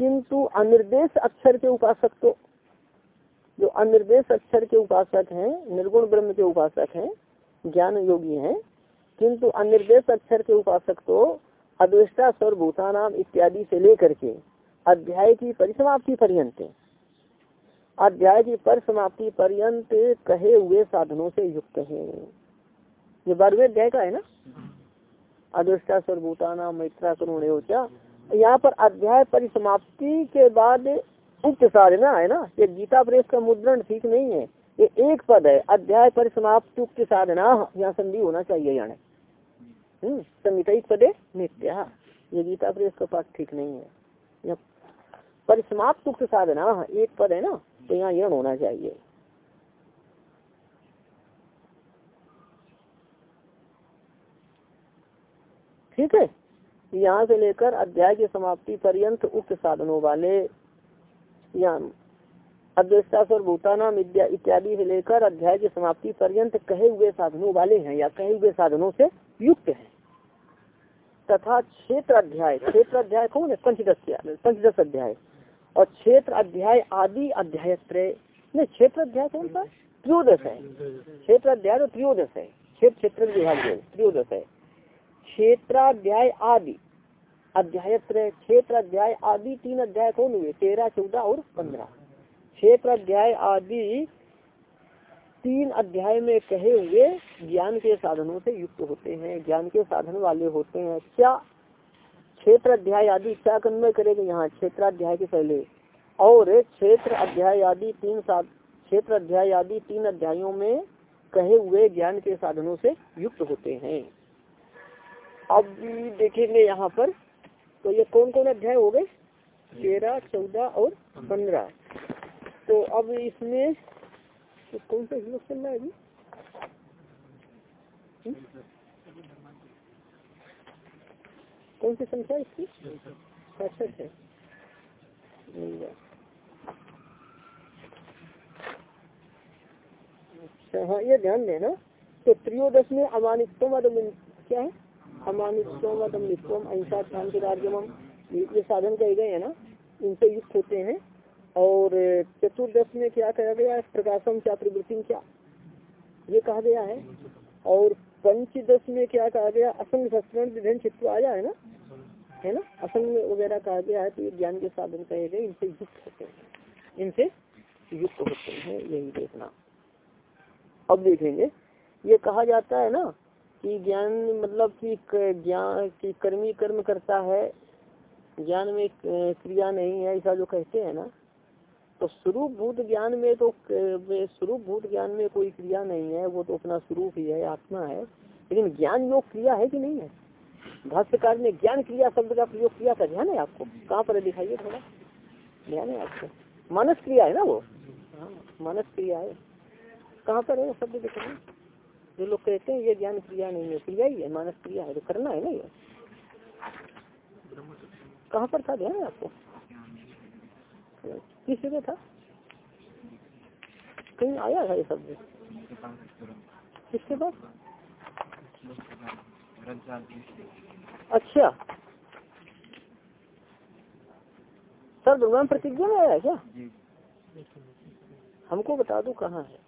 किंतु अनिर्देश अक्षर के उपासक तो जो अनिर्देश अक्षर के उपासक हैं, निर्गुण ब्रह्म के उपासक हैं, ज्ञान योगी हैं, किंतु अनिर्देश अक्षर के उपासक तो अद्विष्टा सर्वभूतानाम इत्यादि से लेकर के अध्याय की परिसमाप्ति पर्यंत अध्याय की परिसमाप्ति पर्यंत कहे हुए साधनों से युक्त है। ये बारहवें अध्याय का है ना? अदृष्टा सर्वभूताना मैत्रा करुण यहाँ पर अध्याय परिसमाप्ति के बाद उक्त साधना है ना? ये गीता प्रेस का मुद्रण ठीक नहीं है। ये एक पद है, अध्याय परिसमाप्त उक्त साधना यहाँ संधि होना चाहिए यहाँ पदे नित्या। ये गीता प्रेस का पाठ ठीक नहीं है। यहाँ परिसमाप्त उक्त साधना एक पद है ना? तो यहाँ यण होना चाहिए। ठीक है? यहाँ से लेकर अध्याय की समाप्ति पर्यंत उक्त साधनों वाले यहाँ अद्वैतास्वर भूताना विद्या इत्यादि से लेकर अध्याय की समाप्ति पर्यंत कहे हुए साधनों वाले हैं या कहे हुए साधनों से युक्त हैं। तथा क्षेत्र अध्याय क्षेत्र अध्याय कौन है? पंचदश पंचदश अध्याय। और क्षेत्र अध्याय आदि अध्याय नहीं, क्षेत्र अध्याय कौन सा? त्रियोदश है। क्षेत्र अध्याय तो त्रियोदश है। क्षेत्र क्षेत्र विभाग त्रियोदश है। क्षेत्राध्याय आदि। अध्याय क्षेत्र अध्याय आदि तीन अध्याय कौन हुए? तेरह, चौदह और पंद्रह। क्षेत्र अध्याय आदि तीन अध्याय में कहे हुए ज्ञान के साधनों से युक्त होते हैं, ज्ञान के साधन वाले होते हैं। क्या क्षेत्र अध्याय आदि क्या कन्वय करेंगे यहाँ? क्षेत्राध्याय के पहले। और क्षेत्र अध्याय आदि तीन साध क्षेत्र अध्याय आदि तीन अध्यायों में कहे हुए ज्ञान के साधनों से युक्त होते हैं। अब देखेंगे यहाँ पर तो ये कौन कौन अध्याय हो गए? तेरह चौदह और पंद्रह। तो अब इसमें तो कौन सा श्लोक चल रहा है अभी? हम्म? कौन सी संख्या इसकी? पैंसठ है। अच्छा हाँ ये ध्यान देना। तो त्रियोदश में अमानित्व क्या है? अमानुष्यम अहिंसा शांति राज्यम ये साधन कहे गए है ना, इनसे युक्त होते हैं। और चतुर्दश में क्या कहा गया है? प्रकाशम क्या प्रवृत्ति क्या? ये कहा गया है। और पंचदश में क्या कहा गया? असंग शस्त्र विभिन्न चित्त आया है ना? है ना? असंग वगैरह कहा गया है तो ये ज्ञान के साधन कहे गए, इनसे युक्त होते हैं। इनसे युक्त होते हैं, यही देखना। अब देखेंगे। ये कहा जाता है ना कि ज्ञान मतलब कि ज्ञान, की कर्मी कर्म करता है, ज्ञान में क्रिया नहीं है, ऐसा जो कहते हैं ना तो स्वरूप भूत ज्ञान में तो स्वरूप भूत ज्ञान में कोई क्रिया नहीं है, वो तो अपना स्वरूप ही है, आत्मा है, लेकिन ज्ञान योग क्रिया है कि नहीं है? भाष्यकार ने ज्ञान क्रिया शब्द का प्रयोग किया था, ध्यान है आपको? कहाँ पर दिखाइए थोड़ा। ध्यान है आपको? मानस क्रिया है ना वो? हाँ मानस क्रिया है। कहाँ पर है शब्द दिखाइए? जो लोग कहते हैं, ये ज्ञान क्रिया नहीं है, क्रिया ही है, मानस क्रिया है तो करना है ना ये। कहाँ पर था ध्यान आपको? किस जगह था? कहीं आया था ये शब्द किसके पास? अच्छा। सर, भगवान प्रतिज्ञा में आया क्या? हमको बता दो कहाँ है।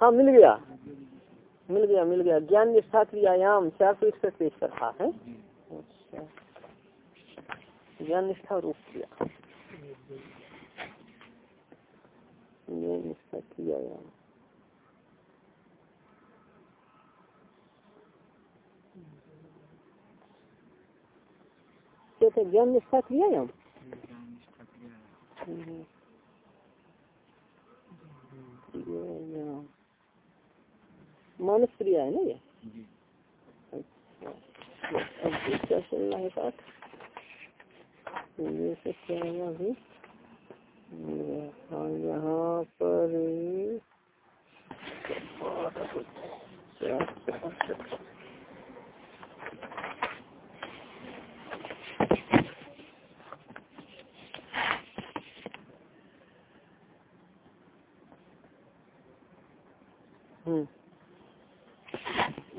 हाँ मिल गया। मिल गया मिल गया। ज्ञान निष्ठा क्रियायाम चार सौ इकसठ पेज पर था है। अच्छा। ज्ञान निष्ठा रूप क्रिया। ज्ञान निष्ठा क्रियायाम। क्या ज्ञान निष्ठा क्रियायाम? मानस क्रिया है ना ये? अच्छा अब क्या चल रहा है पाठ। ये क्या है अभी? यहाँ पर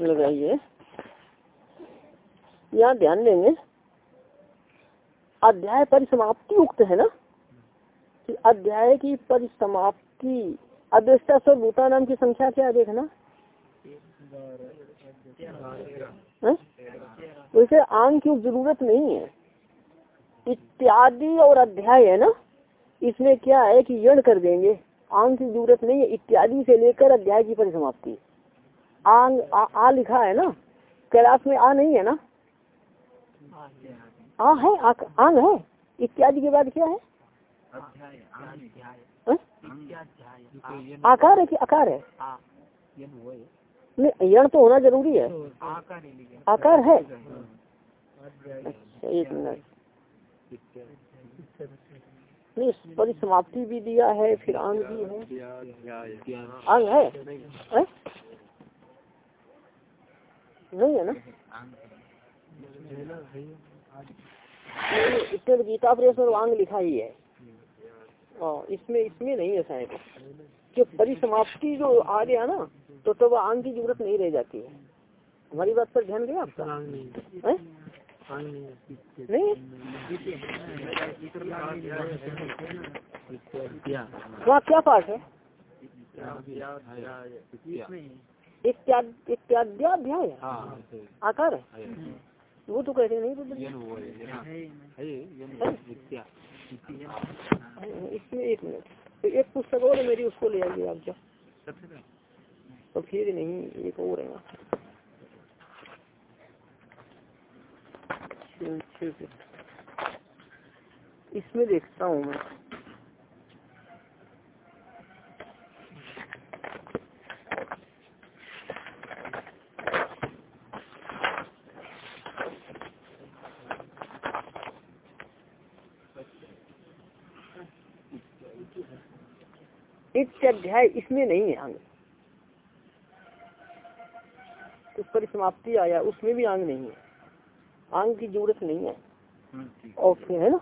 लगाइए। यहाँ ध्यान देंगे। अध्याय परिसमाप्ति उक्त है ना? कि अध्याय की परिसमाप्ति। अदृष्टा स्वर भूता नाम की संख्या क्या है देखना। वैसे आंग की ज़रूरत नहीं है। इत्यादि और अध्याय है ना? इसमें क्या है कि यण कर देंगे। आंग की ज़रूरत नहीं है। इत्यादि से लेकर अध्याय की परिसमाप्ति। आंग आ, आ लिखा है ना? कैलाश में आ नहीं है ना? आ है आ, आंग है? इत्यादि के बाद क्या है? आकार है कि आकार है? नहीं यण तो होना ज़रूरी है। आकार है। अच्छा एक मिनट। नहीं परिसमाप्ति भी दिया है फिर अंग भी है। अंग है, है? नहीं है ना। इतने गीता प्रेस और अंग लिखा ही। है और इसमें इसमें नहीं है शायद जो परिसमाप्ति जो आ गया ना तो तो वह अंग की ज़रूरत नहीं रह जाती है। हमारी बात पर ध्यान गया आपका? है? नहीं वहाँ क्या पाठ है? इत्याद्याध्याय। आकार है। वो तो कहते नहीं तो इसमें एक मिनट। तो एक पुस्तक और मेरी उसको ले आइए आप जब तो फिर नहीं एक और है। इसमें देखता हूँ मैं। अध्याय इसमें नहीं है अंग उस पर समाप्ति आया उसमें भी अंग नहीं है। अंग की ज़रूरत नहीं है। और फिर है ना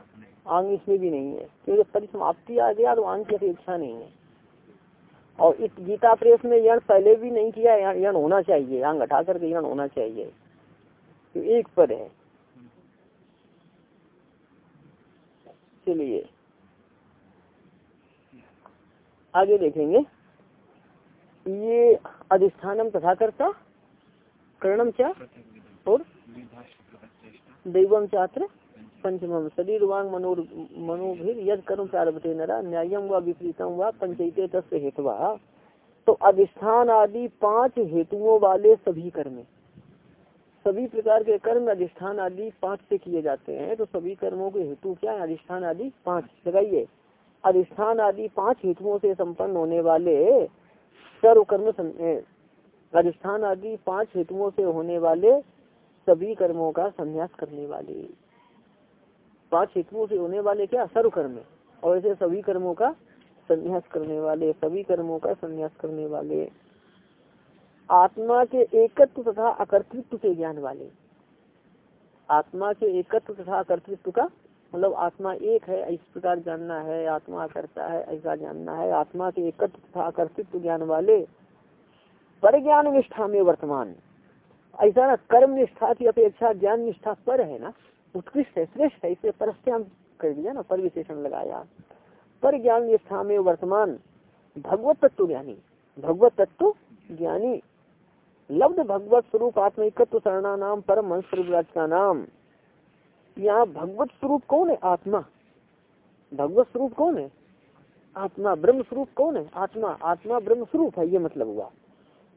अंग इसमें भी नहीं है। क्योंकि परिसमाप्ति आ गया तो अंग की अपेक्षा नहीं है। और इस गीता प्रेस में यण पहले भी नहीं किया यण होना चाहिए। अंग हटा करके यण होना चाहिए। तो एक पद है। चलिए। आगे देखेंगे। ये अधिष्ठानम तथा करता कर्णम क्या और दैवम चात्र पंचम शरीर वांग मनो मनोभिर यद कर्म प्रारभते नरा न्यायम व विपरीतम व पंचयते तस्व हेतु तो अधिष्ठान आदि पाँच हेतुओं वाले सभी कर्म सभी प्रकार के कर्म अधिष्ठान आदि पाँच से किए जाते हैं तो सभी कर्मों के हेतु क्या है? अधिष्ठान आदि पाँच। लगाइए। अधिष्ठान आदि पाँच हेतुओं से संपन्न होने वाले सर्व कर्म अधिष्ठान आदि पाँच हेतुओं से होने वाले सभी कर्मों का संन्यास करने वाले। पाँच हेतुओं से होने वाले क्या? सर्व कर्म और ऐसे सभी कर्मों का संन्यास करने वाले, सभी कर्मों का संन्यास करने वाले। आत्मा के एकत्व तथा अकर्तृत्व के ज्ञान वाले। आत्मा के एकत्व तथा अकर्तृत्व का मतलब आत्मा एक है, इस प्रकार जानना है, आत्मा करता है, ऐसा जानना है। आत्मा के एकत्र तथा आकर्षित ज्ञान वाले पर ज्ञान निष्ठा में वर्तमान। ऐसा ना, कर्म निष्ठा की अपेक्षा ज्ञान निष्ठा पर है ना? उत्कृष्ट है, श्रेष्ठ है, इसे परस्याम कर दिया ना पर विशेषण लगाया। पर ज्ञान निष्ठा में वर्तमान भगवत तत्व ज्ञानी भगवत तत्व ज्ञानी, लब्ध भगवत स्वरूप आत्म एकत्व शरणा नाम परम हंस का नाम यहाँ भगवत स्वरूप कौन है? आत्मा। भगवत स्वरूप कौन है? आत्मा। ब्रह्म स्वरूप कौन है? आत्मा। आत्मा ब्रह्म स्वरूप है, ये मतलब हुआ।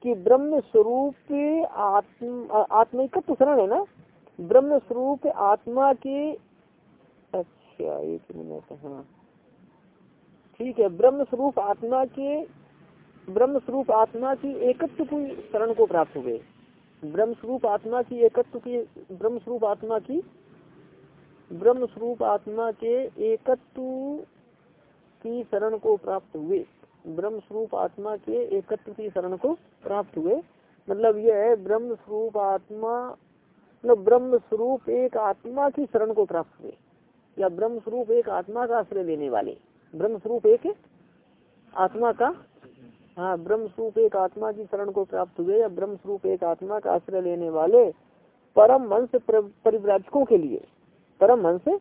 कि ब्रह्म स्वरूप आत्म आत्मिकत्व शरण है ना? ब्रह्म स्वरूप आत्मा के अच्छा एक मिनट हाँ। ठीक है, ब्रह्म स्वरूप आत्मा के, ब्रह्म स्वरूप आत्मा की एकत्व की शरण को प्राप्त हुए। ब्रह्म स्वरूप आत्मा की एकत्व की, ब्रह्म स्वरूप आत्मा की ब्रह्म स्वरूप आत्मा के एकत्व की शरण को प्राप्त हुए। ब्रह्म स्वरूप आत्मा के एकत्व की शरण को प्राप्त हुए। मतलब यह है ब्रह्म स्वरूप आत्मा मतलब ब्रह्म स्वरूप एक आत्मा की शरण को प्राप्त हुए, या ब्रह्म स्वरूप एक आत्मा का आश्रय लेने वाले। ब्रह्म स्वरूप एक आत्मा का हाँ ब्रह्म स्वरूप एक आत्मा की शरण को प्राप्त हुए, या ब्रह्म स्वरूप एक आत्मा का आश्रय लेने वाले परम हंस परिव्राजकों के लिए। परम हंस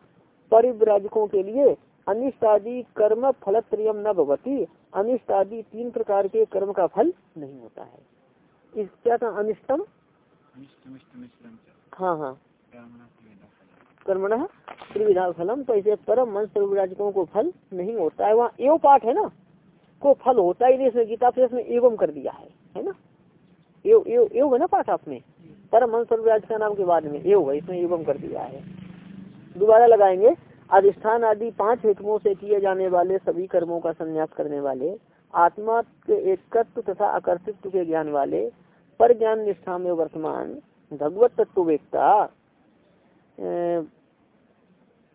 परिव्राजकों के लिए अनिष्ट आदि कर्म फल त्रियम न भवती। अनिष्ट आदि तीन प्रकार के कर्म का फल नहीं होता है। इस क्या था? अनिष्टम? हाँ हाँ। कर्मण त्रिविधा फलम। तो ऐसे परम मंच सर्वराजकों को फल नहीं होता है। वहाँ एवं पाठ है ना? को फल होता ही नहीं इसमें गीता प्रेस में एवं कर दिया है। है ना? एव एव एव है ना पाठ आपने? परम मंच सर्वराज का नाम के बाद में एव है इसमें एवं कर दिया है। दोबारा लगाएँगे। अधिष्ठान आदि पाँच हेतुओं से किए जाने वाले सभी कर्मों का संन्यास करने वाले आत्मा के एकत्व तथा आकर्षित्व के ज्ञान वाले पर ज्ञान निष्ठा में वर्तमान भगवत तत्ववेकता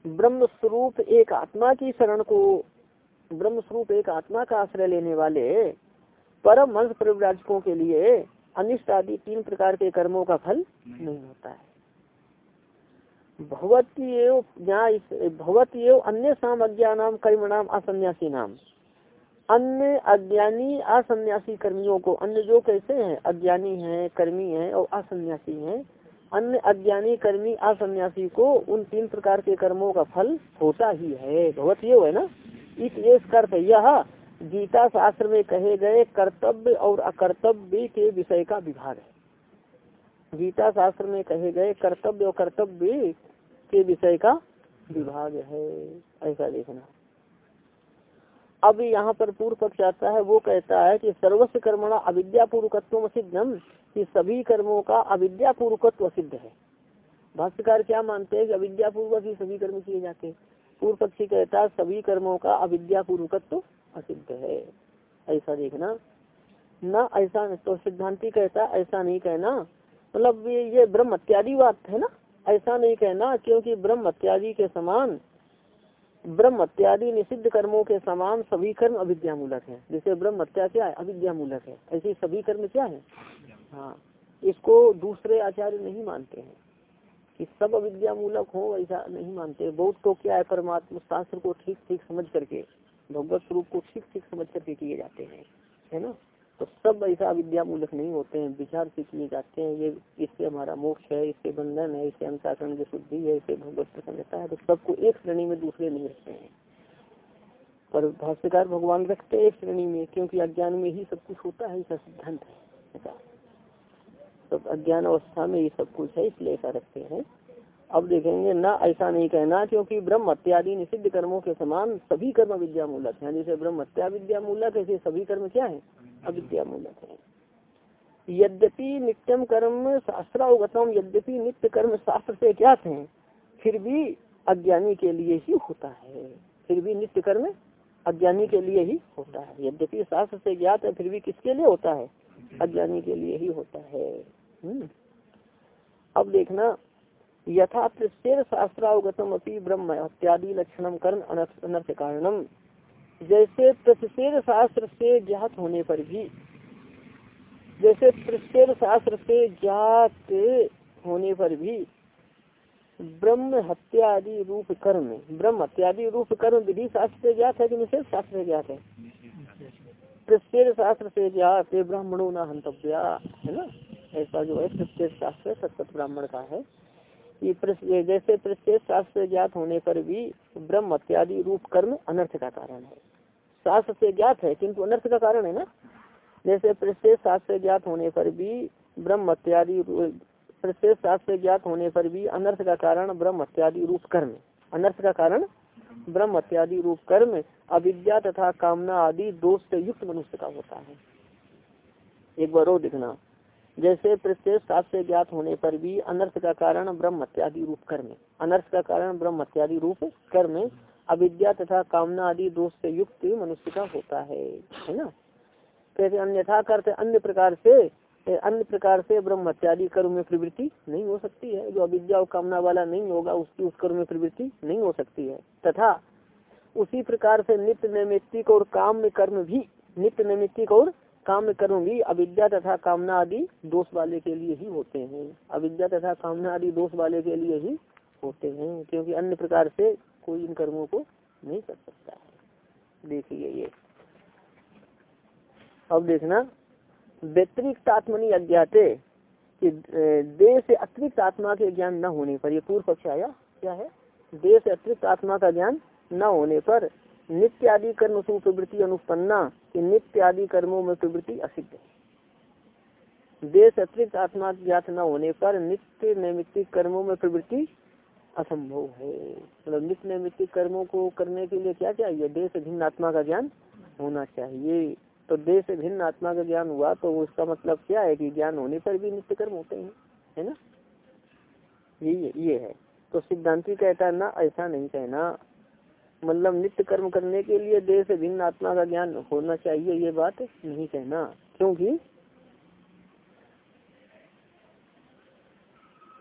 ब्रह्म स्वरूप एक आत्मा की शरण को ब्रह्म स्वरूप एक आत्मा का आश्रय लेने वाले परम हंस परिव्राजकों के लिए अनिष्ट आदि तीन प्रकार के कर्मों का फल नहीं होता है। भगवती एवं अन्य साम अज्ञानाम कर्मणाम असन्यासी नाम अन्य अज्ञानी असन्यासी कर्मियों को, अन्य जो कैसे हैं? अज्ञानी हैं, कर्मी हैं और असन्यासी हैं। अन्य अज्ञानी कर्मी असन्यासी को उन तीन प्रकार के कर्मों का फल होता ही है। भगवत ये है ना? इस अर्थ यह गीता शास्त्र में कहे गए कर्तव्य और अकर्तव्य के विषय का विभाग है। गीता शास्त्र में कहे गए कर्तव्य और कर्तव्य के विषय का विभाग है, ऐसा देखना अब यहाँ पर पूर्व पक्ष आता है, वो कहता है कि सर्वस्व कर्मणा अविद्या पूर्वकत्व सिद्धम कि सभी कर्मों का अविद्या पूर्वकत्व सिद्ध है। भाष्यकार क्या मानते हैं कि अविद्या पूर्वक ही सभी कर्म किए जाते हैं? पूर्व पक्षी कहता है, सभी कर्मों का अविद्या पूर्वकत्व असिद्ध है। ऐसा देखना। न ऐसा तो सिद्धांति कहता, ऐसा नहीं कहना। मतलब ये ब्रह्म इत्यादि बात है ना? ऐसा नहीं कहना, क्योंकि ब्रह्म इत्यादि के समान ब्रह्म इत्यादि निषिद्ध कर्मों के समान सभी कर्म अविद्या मूलक है। जैसे ब्रह्म हत्या क्या है? अविद्या मूलक है। ऐसे सभी कर्म क्या है? हाँ। इसको दूसरे आचार्य नहीं मानते हैं। कि सब अविद्या मूलक हो, ऐसा नहीं मानते। बहुत तो क्या है, परमात्मा शास्त्र को ठीक ठीक समझ करके, भगवत स्वरूप को ठीक ठीक समझ करके किए जाते हैं। है ना? तो सब ऐसा अविद्या मूलक नहीं होते हैं, विचार से किए जाते हैं, ये इससे हमारा मोक्ष है, इससे बंधन है, इससे अंताकरण की शुद्धि है, इससे भगवत प्रसन्नता है तो सबको एक श्रेणी में दूसरे नहीं रखते हैं। पर भाष्यकार भगवान रखते एक श्रेणी में, क्योंकि अज्ञान में ही सब कुछ होता है, ऐसा सिद्धांत है, ऐसा। तो अज्ञान अवस्था में ये सब कुछ है, इसलिए ऐसा रखते हैं। अब देखेंगे, ना ऐसा नहीं कहना, क्योंकि ब्रह्म इत्यादि निषिद्ध कर्मों के समान सभी कर्म विद्या मूलक है। जैसे ब्रह्म हत्या विद्या मूलक ऐसे सभी कर्म क्या है? अविद्या मूलक है। यद्यपि नित्यम कर्म शास्त्रावगतम, यद्यपि नित्य कर्म शास्त्र से क्या है, फिर भी अज्ञानी के लिए ही होता है। फिर भी नित्य कर्म अज्ञानी के लिए ही होता है। यद्यपि शास्त्र से ज्ञात है, फिर भी किसके लिए होता है? अज्ञानी के लिए ही होता है। हम्म। अब देखना, यथा प्रत्येक शास्त्रावगतम अपनी ब्रह्म इत्यादि लक्षणम कर्म अनर्थ कारणम। जैसे प्रतिषेध शास्त्र से ज्ञात होने पर भी, जैसे प्रतिषेध शास्त्र से ज्ञात होने पर भी, ब्रह्म हत्यादि रूप कर्म, ब्रह्म हत्यादि रूप कर्म विधि शास्त्र से ज्ञात है कि निषेध शास्त्र से ज्ञात है? प्रतिषेध शास्त्र से ज्ञात ब्राह्मणों न हंतव्या है ना? ऐसा जो है प्रत्येक शास्त्र सत्य ब्राह्मण का है। ये जैसे प्रत्येक शास्त्र ज्ञात होने पर भी ब्रह्म इत्यादि रूप कर्म अनर्थ का कारण है। शास्त्र से ज्ञात है, किंतु अनर्थ का कारण है ना? जैसे प्रत्येक शास्त्र से ज्ञात होने पर भी ब्रह्म इत्यादि प्रत्येक शास्त्र से ज्ञात होने पर भी अनर्थ का कारण ब्रह्म इत्यादि रूप कर्म अनर्थ का कारण? ब्रह्म इत्यादि रूप कर्म अविद्या तथा कामना आदि दोष से युक्त मनुष्य का होता है। एक बार और दिखना। जैसे प्रत्येक शास्त्र ज्ञात होने पर भी अनर्थ का कारण ब्रह्म इत्यादि रूप कर्म अनर्थ का कारण ब्रह्म इत्यादि रूप कर्म अविद्या तथा कामना आदि दोष से युक्त मनुष्य का होता है है ना? कैसे अन्यथा करते अन्य प्रकार से, अन्य प्रकार से ब्रह्म कर्म में प्रवृत्ति नहीं हो सकती है। जो अविद्या और कामना वाला नहीं होगा, उसकी उस कर्म में प्रवृत्ति नहीं हो सकती है। तथा उसी प्रकार से नित्य नैमित्तिक और काम में कर्म भी, नित्य नैमित्तिक और काम कर्म भी अविद्या तथा कामना आदि दोष वाले के लिए ही होते हैं। अविद्या तथा कामना आदि दोष वाले के लिए ही होते हैं, क्योंकि अन्य प्रकार से कोई इन कर्मों को नहीं कर सकता है। देखिए ये। अब देखना, व्यतिरिक्त आत्मनि अज्ञाते, कि देह से अतिरिक्त आत्मा के ज्ञान न होने पर, ये पूर्व पक्ष आया, क्या है? देह से अतिरिक्त आत्मा का ज्ञान न होने पर नित्य आदि कर्म सु अनुपन्ना, कि नित्य आदि कर्मों में प्रवृत्ति असिद्ध देश अतिरिक्त आत्मा ज्ञात न होने पर, नित्य नैमित्तिक कर्मों में प्रवृत्ति असंभव है। मतलब नित्य नैमित्तिक कर्मों को करने के लिए क्या चाहिए देश भिन्न आत्मा का ज्ञान होना चाहिए। तो देश भिन्न आत्मा का ज्ञान हुआ तो उसका मतलब क्या है कि ज्ञान होने पर भी नित्य कर्म होते हैं, है ना? ये ये है। तो सिद्धांति कहता है, ना, ऐसा नहीं कहना। मतलब नित्य कर्म करने के लिए देश भिन्न आत्मा का ज्ञान होना चाहिए, ये बात नहीं कहना। क्योंकि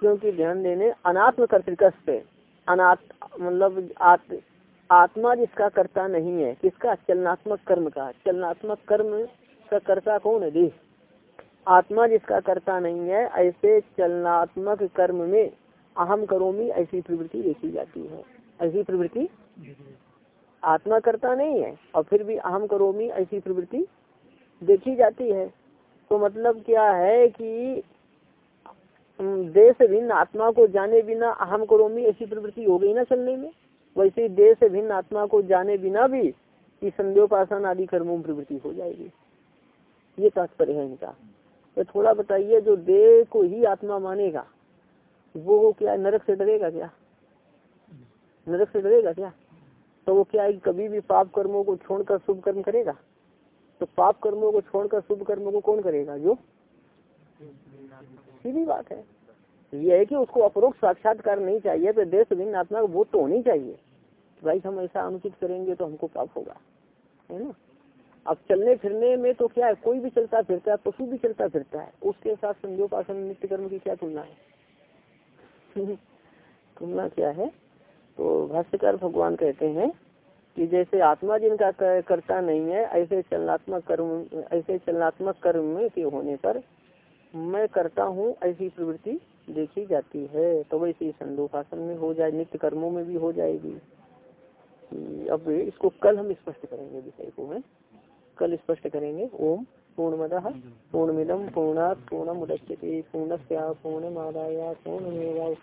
क्योंकि ध्यान देने अनात्म कर्तिक पे अनात् मतलब आत, आत्मा जिसका कर्ता नहीं है किसका? चलनात्मक कर्म का। चलनात्मक कर्म का कर्ता कौन है? देह। आत्मा जिसका कर्ता नहीं है ऐसे चलनात्मक कर्म में अहम करोमी ऐसी प्रवृत्ति देखी जाती है। ऐसी प्रवृत्ति? आत्मा करता नहीं है और फिर भी अहम करोमी ऐसी प्रवृत्ति देखी जाती है। तो मतलब क्या है कि देश भिन्न आत्मा को जाने बिना अहम करोमी, ऐसी प्रवृत्ति हो गई ना चलने में। वैसे ही देश भिन्न आत्मा को जाने बिना भी कि संध्योपासन आदि कर्मों में प्रवृत्ति हो जाएगी। ये तात्पर्य है इनका। तो थोड़ा बताइए, जो देह को ही आत्मा मानेगा, वो क्या नरक से डरेगा क्या? नरक से डरेगा क्या? तो वो क्या है कभी भी पाप कर्मों को छोड़कर शुभ कर्म करेगा? तो पाप कर्मों को छोड़कर शुभ कर्मों को कौन करेगा? जो? सीधी बात है। ये है कि उसको अपरोक्ष साक्षात्कार नहीं चाहिए तो देश भिन्न आत्मा बोध तो होनी चाहिए। भाई, हम ऐसा अनुचित करेंगे तो हमको पाप होगा, है ना? अब चलने फिरने में तो क्या है, कोई भी चलता फिरता है, पशु भी चलता फिरता है, उसके साथ संध्योपासन नित्य कर्म की क्या तुलना है? <laughs> तुलना क्या है? तो भाष्यकार भगवान कहते हैं कि जैसे आत्मा जिनका करता नहीं है, ऐसे चलनात्मक कर्म, ऐसे चलनात्मक कर्म के होने पर मैं करता हूँ, ऐसी प्रवृत्ति देखी जाती है। तो वैसे ही संदोपासन में हो जाए, नित्य कर्मों में भी हो जाएगी। अब इसको कल हम स्पष्ट करेंगे विषय को मैं कल स्पष्ट करेंगे। ओम पूर्णमद पूर्णमिदम पूर्णा पूर्ण मुदच्यते पूर्णस्या पूर्णमादाया पूर्णमेवा ओम